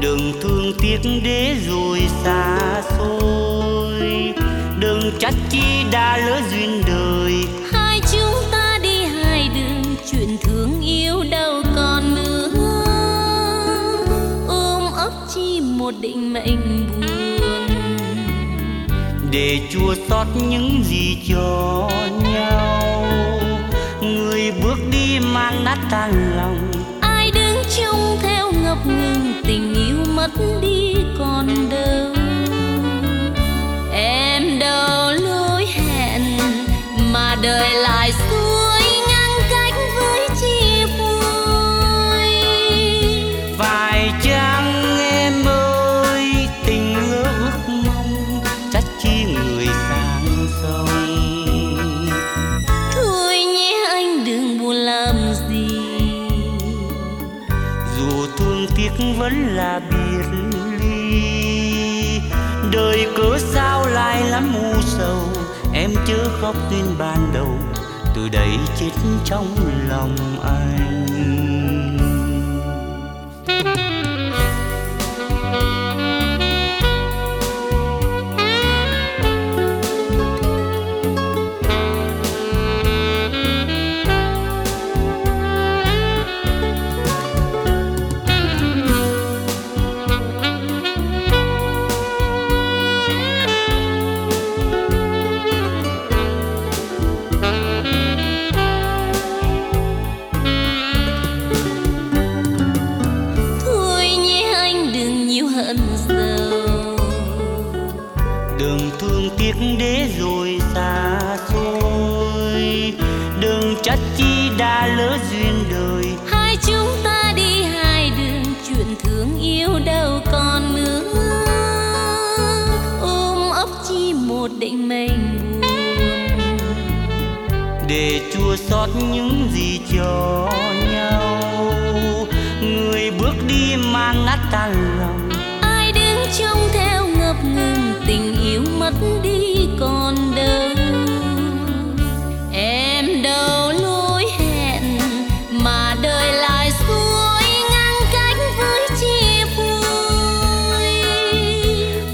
đừng thương tiếc để rồi xa xôi. Đừng trách chi đã lỡ duyên đời. Hai chúng ta đi hai đường chuyện thương yêu đâu còn nữa. Ôm ấp chi một định mệnh buồn. Để chua xót những gì cho nhau. Người bước đi mang nát tan lòng ai trông theo ngập ngừng tình yêu mất đi còn đâu tiếc vẫn là biệt ly. Đời cớ sao lại lắm u sầu, em chớ khóc duyên ban đầu, từ đây chết trong lòng anh. Đừng thương tiếc để rồi xa xôi. Đừng trách chi đã lỡ duyên đời. Hai chúng ta đi hai đường chuyện thương yêu đâu còn nữa. Ôm ấp chi một định mệnh. Buồn để chua xót những gì cho mất đi còn đâu em đâu lối hẹn mà đời lại xuôi ngang cách với chia vui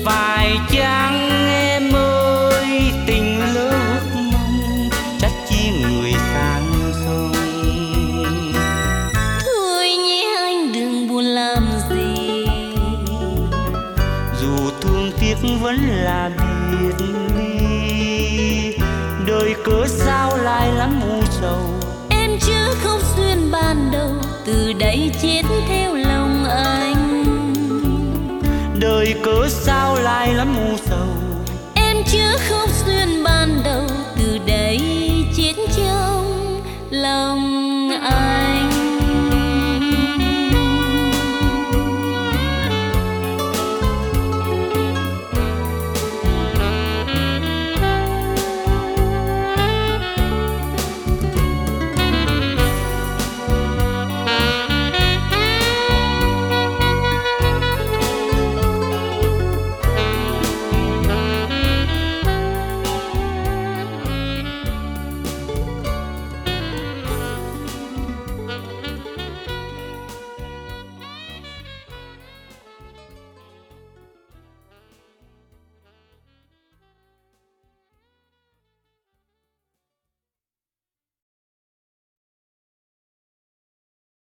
phải chăng em ơi tình lỡ ước mong trách chi người sang sông. Thôi nhé anh đừng buồn làm gì. Dù thương tiếc vẫn là đời cớ sao lại lắm u sầu? Em chưa không duyên ban đầu từ đây chết theo lòng anh. Đời cớ sao lại lắm u sầu? Em chưa không duyên ban đầu từ đây chết trong lòng anh